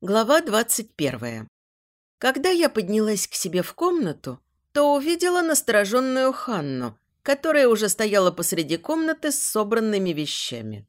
Глава 21. Когда я поднялась к себе в комнату, то увидела настороженную Ханну, которая уже стояла посреди комнаты с собранными вещами.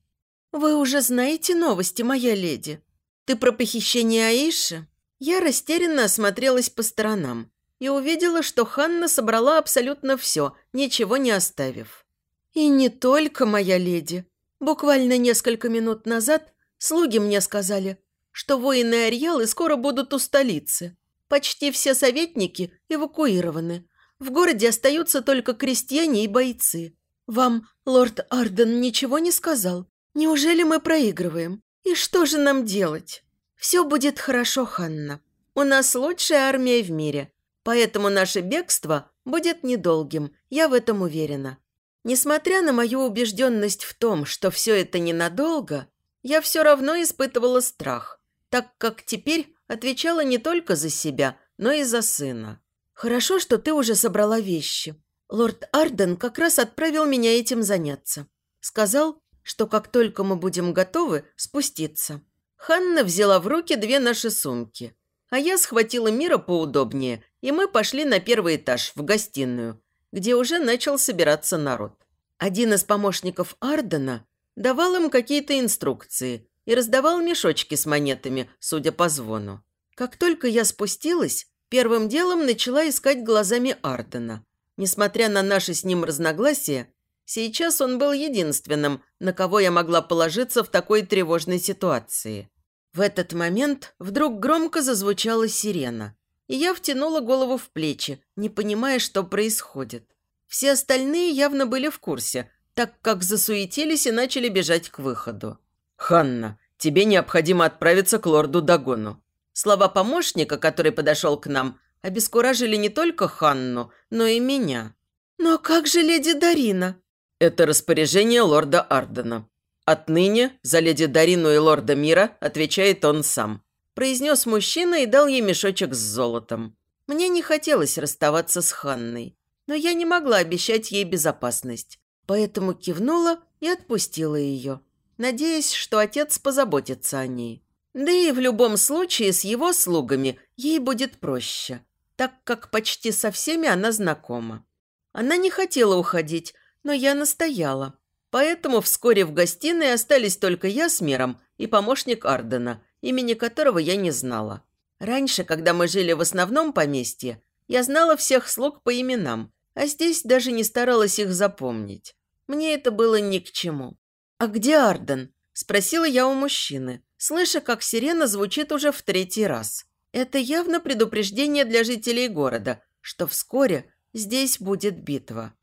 «Вы уже знаете новости, моя леди? Ты про похищение Аиши?» Я растерянно осмотрелась по сторонам и увидела, что Ханна собрала абсолютно все, ничего не оставив. «И не только, моя леди. Буквально несколько минут назад слуги мне сказали – что воины Ариалы скоро будут у столицы. Почти все советники эвакуированы. В городе остаются только крестьяне и бойцы. Вам лорд Арден ничего не сказал? Неужели мы проигрываем? И что же нам делать? Все будет хорошо, Ханна. У нас лучшая армия в мире, поэтому наше бегство будет недолгим, я в этом уверена. Несмотря на мою убежденность в том, что все это ненадолго, я все равно испытывала страх так как теперь отвечала не только за себя, но и за сына. «Хорошо, что ты уже собрала вещи. Лорд Арден как раз отправил меня этим заняться. Сказал, что как только мы будем готовы, спуститься». Ханна взяла в руки две наши сумки, а я схватила Мира поудобнее, и мы пошли на первый этаж, в гостиную, где уже начал собираться народ. Один из помощников Ардена давал им какие-то инструкции, и раздавал мешочки с монетами, судя по звону. Как только я спустилась, первым делом начала искать глазами Ардена. Несмотря на наши с ним разногласия, сейчас он был единственным, на кого я могла положиться в такой тревожной ситуации. В этот момент вдруг громко зазвучала сирена, и я втянула голову в плечи, не понимая, что происходит. Все остальные явно были в курсе, так как засуетились и начали бежать к выходу. «Ханна, тебе необходимо отправиться к лорду Дагону». Слова помощника, который подошел к нам, обескуражили не только Ханну, но и меня. «Но как же леди Дарина?» «Это распоряжение лорда Ардена. Отныне за леди Дарину и лорда Мира отвечает он сам», произнес мужчина и дал ей мешочек с золотом. Мне не хотелось расставаться с Ханной, но я не могла обещать ей безопасность, поэтому кивнула и отпустила ее надеясь, что отец позаботится о ней. Да и в любом случае с его слугами ей будет проще, так как почти со всеми она знакома. Она не хотела уходить, но я настояла. Поэтому вскоре в гостиной остались только я с Миром и помощник Ардена, имени которого я не знала. Раньше, когда мы жили в основном поместье, я знала всех слуг по именам, а здесь даже не старалась их запомнить. Мне это было ни к чему. «А где Арден?» – спросила я у мужчины, слыша, как сирена звучит уже в третий раз. Это явно предупреждение для жителей города, что вскоре здесь будет битва.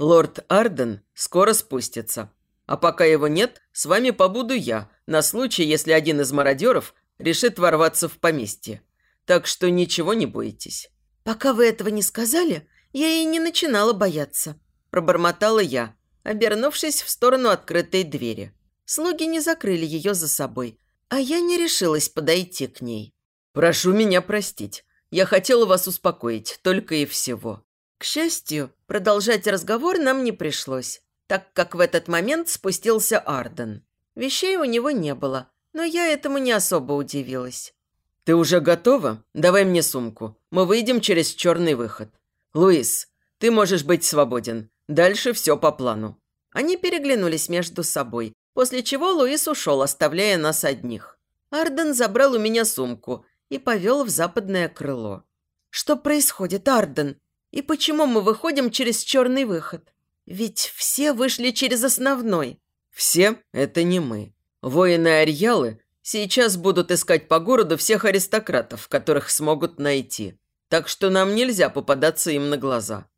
«Лорд Арден скоро спустится. А пока его нет, с вами побуду я, на случай, если один из мародеров решит ворваться в поместье. Так что ничего не бойтесь». «Пока вы этого не сказали, я и не начинала бояться», – пробормотала я, обернувшись в сторону открытой двери. Слуги не закрыли ее за собой, а я не решилась подойти к ней. «Прошу меня простить. Я хотела вас успокоить, только и всего». К счастью, продолжать разговор нам не пришлось, так как в этот момент спустился Арден. Вещей у него не было, но я этому не особо удивилась. «Ты уже готова? Давай мне сумку. Мы выйдем через черный выход. Луис, ты можешь быть свободен. Дальше все по плану». Они переглянулись между собой, после чего Луис ушел, оставляя нас одних. Арден забрал у меня сумку и повел в западное крыло. «Что происходит, Арден? И почему мы выходим через черный выход? Ведь все вышли через основной». «Все – это не мы. Воины Арьялы сейчас будут искать по городу всех аристократов, которых смогут найти. Так что нам нельзя попадаться им на глаза.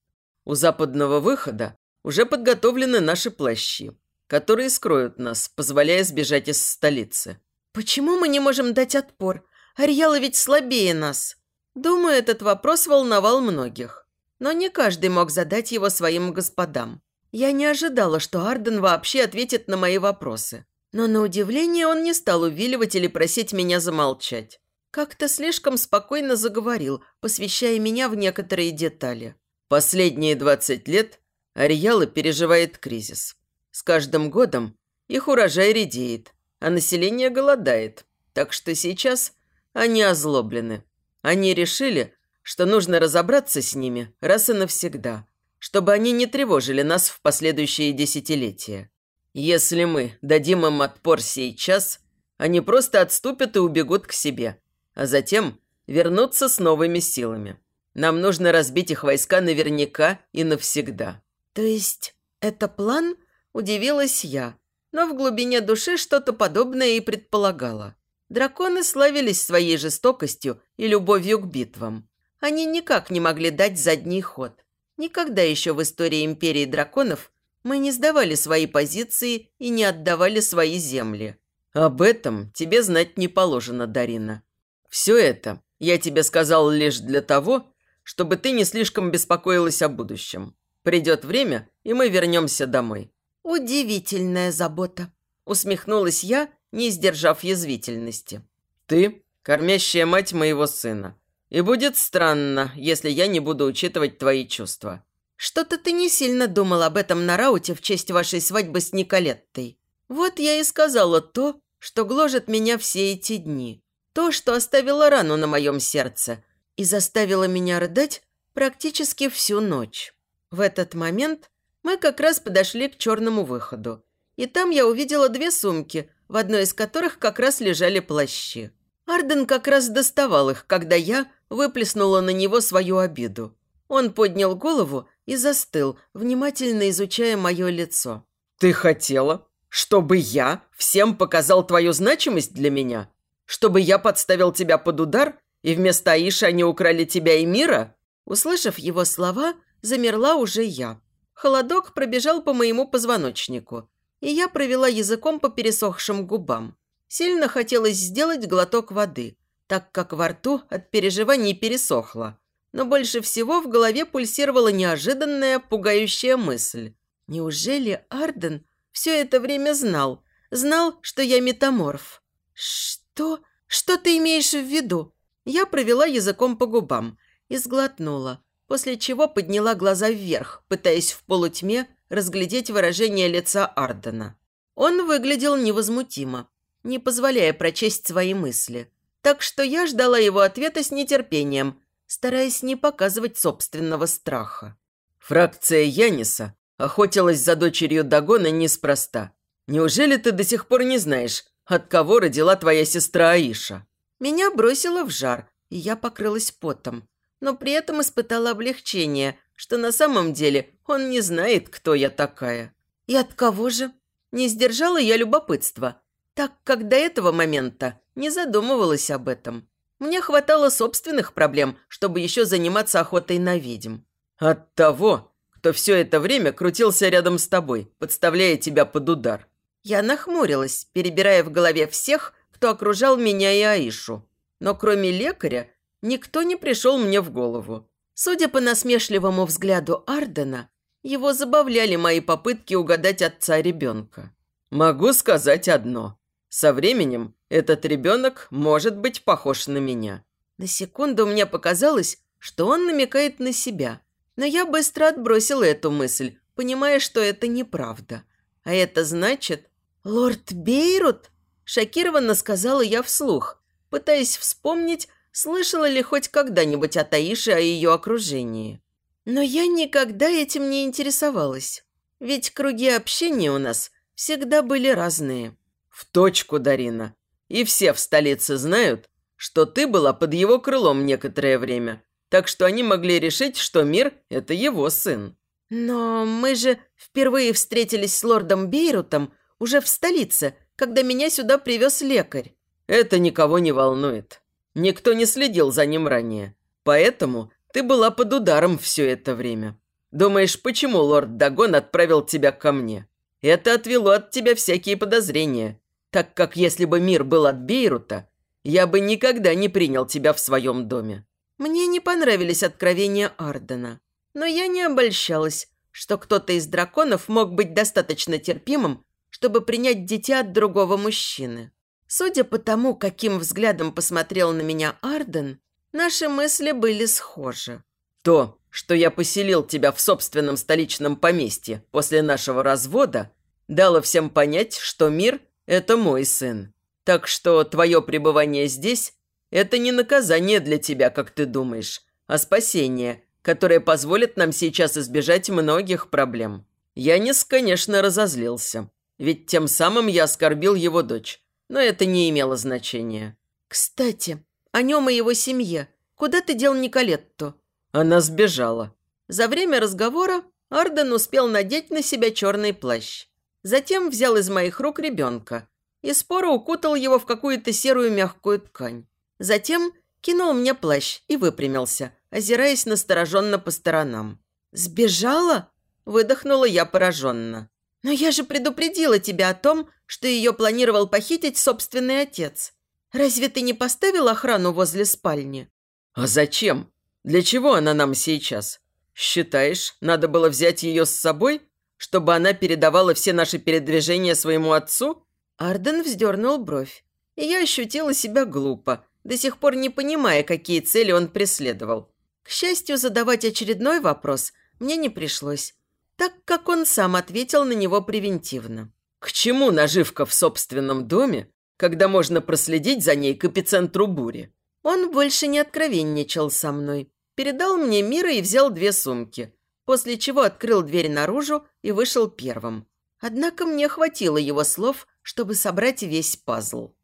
У западного выхода уже подготовлены наши плащи, которые скроют нас, позволяя сбежать из столицы. Почему мы не можем дать отпор? Арьяла ведь слабее нас. Думаю, этот вопрос волновал многих. Но не каждый мог задать его своим господам. Я не ожидала, что Арден вообще ответит на мои вопросы. Но на удивление он не стал увиливать или просить меня замолчать. Как-то слишком спокойно заговорил, посвящая меня в некоторые детали. Последние 20 лет Арьяла переживает кризис. С каждым годом их урожай редеет, а население голодает. Так что сейчас Они озлоблены. Они решили, что нужно разобраться с ними раз и навсегда, чтобы они не тревожили нас в последующие десятилетия. Если мы дадим им отпор сейчас, они просто отступят и убегут к себе, а затем вернутся с новыми силами. Нам нужно разбить их войска наверняка и навсегда». «То есть это план?» – удивилась я, но в глубине души что-то подобное и предполагала. Драконы славились своей жестокостью и любовью к битвам. Они никак не могли дать задний ход. Никогда еще в истории Империи Драконов мы не сдавали свои позиции и не отдавали свои земли. Об этом тебе знать не положено, Дарина. Все это я тебе сказал лишь для того, чтобы ты не слишком беспокоилась о будущем. Придет время, и мы вернемся домой». «Удивительная забота», – усмехнулась я, не сдержав язвительности. «Ты – кормящая мать моего сына. И будет странно, если я не буду учитывать твои чувства». «Что-то ты не сильно думал об этом на рауте в честь вашей свадьбы с Николеттой. Вот я и сказала то, что гложет меня все эти дни. То, что оставило рану на моем сердце – и заставила меня рыдать практически всю ночь. В этот момент мы как раз подошли к черному выходу. И там я увидела две сумки, в одной из которых как раз лежали плащи. Арден как раз доставал их, когда я выплеснула на него свою обиду. Он поднял голову и застыл, внимательно изучая мое лицо. «Ты хотела, чтобы я всем показал твою значимость для меня? Чтобы я подставил тебя под удар и вместо Аиши они украли тебя и мира?» Услышав его слова, замерла уже я. Холодок пробежал по моему позвоночнику, и я провела языком по пересохшим губам. Сильно хотелось сделать глоток воды, так как во рту от переживаний пересохло. Но больше всего в голове пульсировала неожиданная, пугающая мысль. Неужели Арден все это время знал? Знал, что я метаморф? «Что? Что ты имеешь в виду?» Я провела языком по губам и сглотнула, после чего подняла глаза вверх, пытаясь в полутьме разглядеть выражение лица Ардена. Он выглядел невозмутимо, не позволяя прочесть свои мысли. Так что я ждала его ответа с нетерпением, стараясь не показывать собственного страха. «Фракция Яниса охотилась за дочерью Дагона неспроста. Неужели ты до сих пор не знаешь, от кого родила твоя сестра Аиша?» Меня бросило в жар, и я покрылась потом. Но при этом испытала облегчение, что на самом деле он не знает, кто я такая. И от кого же? Не сдержала я любопытства, так как до этого момента не задумывалась об этом. Мне хватало собственных проблем, чтобы еще заниматься охотой на ведьм. От того, кто все это время крутился рядом с тобой, подставляя тебя под удар. Я нахмурилась, перебирая в голове всех, кто окружал меня и Аишу. Но кроме лекаря, никто не пришел мне в голову. Судя по насмешливому взгляду Ардена, его забавляли мои попытки угадать отца ребенка. «Могу сказать одно. Со временем этот ребенок может быть похож на меня». На секунду мне показалось, что он намекает на себя. Но я быстро отбросила эту мысль, понимая, что это неправда. А это значит... «Лорд Бейрут?» Шокированно сказала я вслух, пытаясь вспомнить, слышала ли хоть когда-нибудь о Таише о ее окружении. Но я никогда этим не интересовалась. Ведь круги общения у нас всегда были разные. В точку, Дарина. И все в столице знают, что ты была под его крылом некоторое время. Так что они могли решить, что мир – это его сын. Но мы же впервые встретились с лордом Бейрутом уже в столице – когда меня сюда привез лекарь. Это никого не волнует. Никто не следил за ним ранее. Поэтому ты была под ударом все это время. Думаешь, почему лорд Дагон отправил тебя ко мне? Это отвело от тебя всякие подозрения, так как если бы мир был от Бейрута, я бы никогда не принял тебя в своем доме». Мне не понравились откровения Ардена, но я не обольщалась, что кто-то из драконов мог быть достаточно терпимым, чтобы принять дитя от другого мужчины. Судя по тому, каким взглядом посмотрел на меня Арден, наши мысли были схожи. То, что я поселил тебя в собственном столичном поместье после нашего развода, дало всем понять, что мир – это мой сын. Так что твое пребывание здесь – Это не наказание для тебя, как ты думаешь, а спасение, которое позволит нам сейчас избежать многих проблем. Янис, конечно, разозлился, ведь тем самым я оскорбил его дочь, но это не имело значения. «Кстати, о нем и его семье. Куда ты дел Николетту?» Она сбежала. За время разговора Арден успел надеть на себя черный плащ. Затем взял из моих рук ребенка и споро укутал его в какую-то серую мягкую ткань. Затем кинул мне плащ и выпрямился, озираясь настороженно по сторонам. «Сбежала?» – выдохнула я пораженно. «Но я же предупредила тебя о том, что ее планировал похитить собственный отец. Разве ты не поставил охрану возле спальни?» «А зачем? Для чего она нам сейчас? Считаешь, надо было взять ее с собой, чтобы она передавала все наши передвижения своему отцу?» Арден вздернул бровь, и я ощутила себя глупо, до сих пор не понимая, какие цели он преследовал. К счастью, задавать очередной вопрос мне не пришлось, так как он сам ответил на него превентивно. «К чему наживка в собственном доме, когда можно проследить за ней к эпицентру бури?» Он больше не откровенничал со мной. Передал мне мира и взял две сумки, после чего открыл дверь наружу и вышел первым. Однако мне хватило его слов, чтобы собрать весь пазл.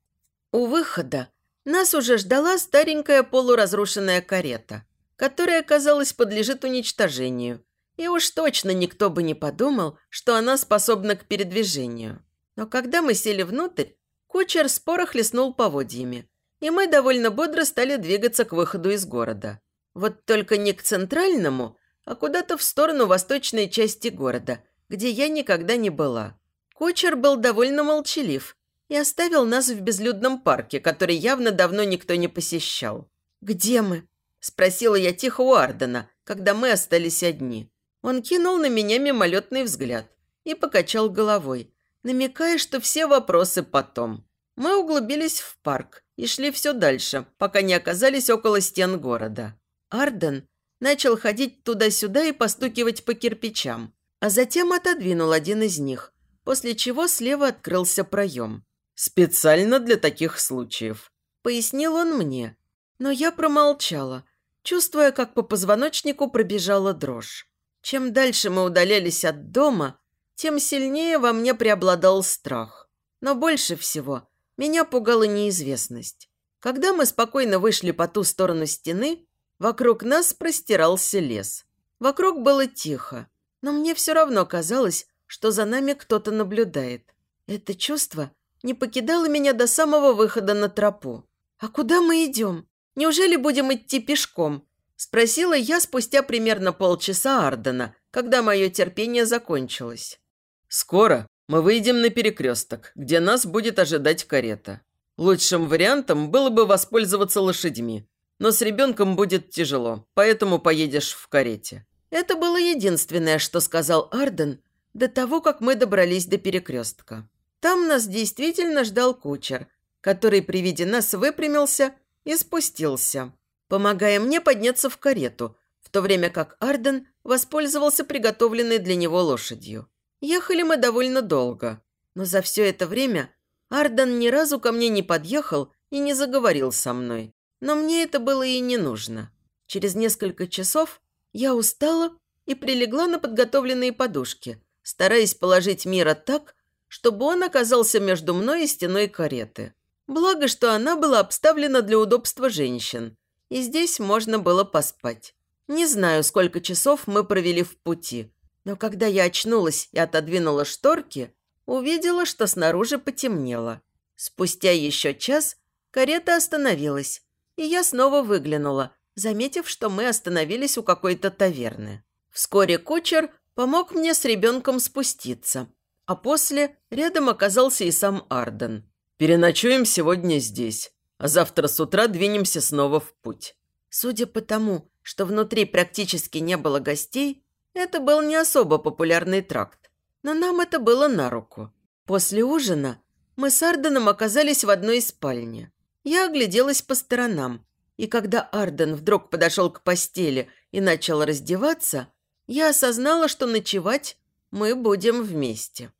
У выхода нас уже ждала старенькая полуразрушенная карета, которая, казалось, подлежит уничтожению. И уж точно никто бы не подумал, что она способна к передвижению. Но когда мы сели внутрь, кучер споро хлестнул поводьями, и мы довольно бодро стали двигаться к выходу из города. Вот только не к центральному, а куда-то в сторону восточной части города, где я никогда не была. Кучер был довольно молчалив и оставил нас в безлюдном парке, который явно давно никто не посещал. «Где мы?» – спросила я тихо у Ардена, когда мы остались одни. Он кинул на меня мимолетный взгляд и покачал головой, намекая, что все вопросы потом. Мы углубились в парк и шли все дальше, пока не оказались около стен города. Арден начал ходить туда-сюда и постукивать по кирпичам, а затем отодвинул один из них, после чего слева открылся проем. «Специально для таких случаев», – пояснил он мне. Но я промолчала, чувствуя, как по позвоночнику пробежала дрожь. Чем дальше мы удалялись от дома, тем сильнее во мне преобладал страх. Но больше всего меня пугала неизвестность. Когда мы спокойно вышли по ту сторону стены, вокруг нас простирался лес. Вокруг было тихо, но мне все равно казалось, что за нами кто-то наблюдает. Это чувство не покидало меня до самого выхода на тропу. «А куда мы идем? Неужели будем идти пешком?» Спросила я спустя примерно полчаса Ардена, когда мое терпение закончилось. «Скоро мы выйдем на перекресток, где нас будет ожидать карета. Лучшим вариантом было бы воспользоваться лошадьми, но с ребенком будет тяжело, поэтому поедешь в карете». Это было единственное, что сказал Арден, до того, как мы добрались до перекрестка. Там нас действительно ждал кучер, который при виде нас выпрямился и спустился, помогая мне подняться в карету, в то время как Арден воспользовался приготовленной для него лошадью. Ехали мы довольно долго, но за все это время Арден ни разу ко мне не подъехал и не заговорил со мной. Но мне это было и не нужно. Через несколько часов я устала и прилегла на подготовленные подушки – стараясь положить Мира так, чтобы он оказался между мной и стеной кареты. Благо, что она была обставлена для удобства женщин, и здесь можно было поспать. Не знаю, сколько часов мы провели в пути, но когда я очнулась и отодвинула шторки, увидела, что снаружи потемнело. Спустя еще час карета остановилась, и я снова выглянула, заметив, что мы остановились у какой-то таверны. Вскоре кучер помог мне с ребенком спуститься, а после рядом оказался и сам Арден. «Переночуем сегодня здесь, а завтра с утра двинемся снова в путь». Судя по тому, что внутри практически не было гостей, это был не особо популярный тракт, но нам это было на руку. После ужина мы с Арденом оказались в одной спальне. Я огляделась по сторонам, и когда Арден вдруг подошел к постели и начал раздеваться, я осознала, что ночевать мы будем вместе.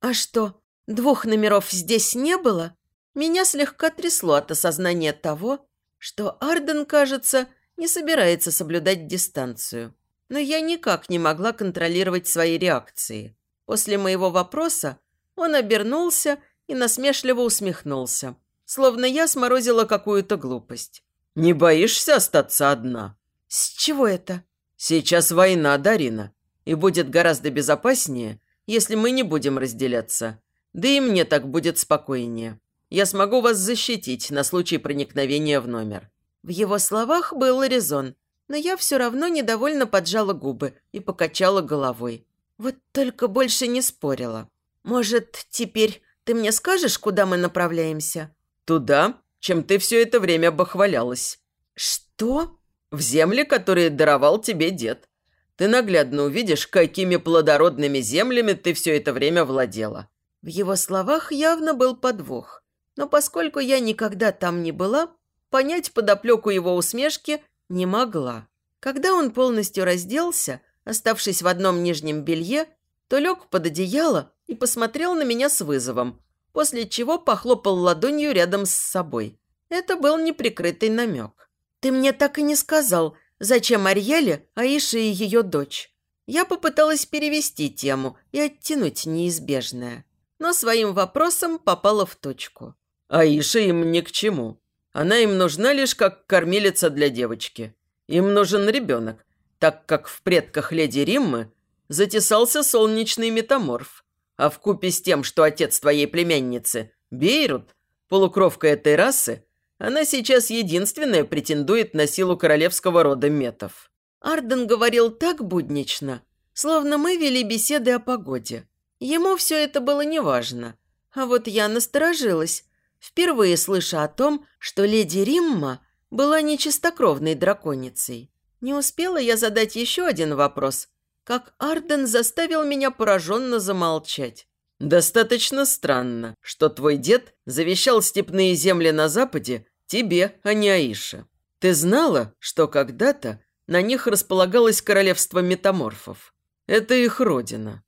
А что, двух номеров здесь не было? Меня слегка трясло от осознания того, что Арден, кажется, не собирается соблюдать дистанцию. Но я никак не могла контролировать свои реакции. После моего вопроса он обернулся и насмешливо усмехнулся, словно я сморозила какую-то глупость. «Не боишься остаться одна?» «С чего это?» «Сейчас война, Дарина, и будет гораздо безопаснее, если мы не будем разделяться. Да и мне так будет спокойнее. Я смогу вас защитить на случай проникновения в номер». В его словах был резон, но я все равно недовольно поджала губы и покачала головой. Вот только больше не спорила. «Может, теперь ты мне скажешь, куда мы направляемся?» «Туда, чем ты все это время бахвалялась». «Что?» «В земли, которые даровал тебе дед. Ты наглядно увидишь, какими плодородными землями ты все это время владела». В его словах явно был подвох. Но поскольку я никогда там не была, понять подоплеку его усмешки не могла. Когда он полностью разделся, оставшись в одном нижнем белье, то лег под одеяло и посмотрел на меня с вызовом, после чего похлопал ладонью рядом с собой. Это был неприкрытый намек. «Ты мне так и не сказал, зачем Арьеле, Аиша и ее дочь?» Я попыталась перевести тему и оттянуть неизбежное, но своим вопросом попала в точку. «Аиша им ни к чему. Она им нужна лишь как кормилица для девочки. Им нужен ребенок, так как в предках леди Риммы затесался солнечный метаморф, а в купе с тем, что отец твоей племянницы – Бейрут, полукровка этой расы, она сейчас единственная претендует на силу королевского рода метов. Арден говорил так буднично, словно мы вели беседы о погоде. Ему все это было неважно. А вот я насторожилась, впервые слыша о том, что леди Римма была нечистокровной драконицей. Не успела я задать еще один вопрос, как Арден заставил меня пораженно замолчать. «Достаточно странно, что твой дед завещал степные земли на западе тебе, а не Аише. Ты знала, что когда-то на них располагалось королевство метаморфов? Это их родина.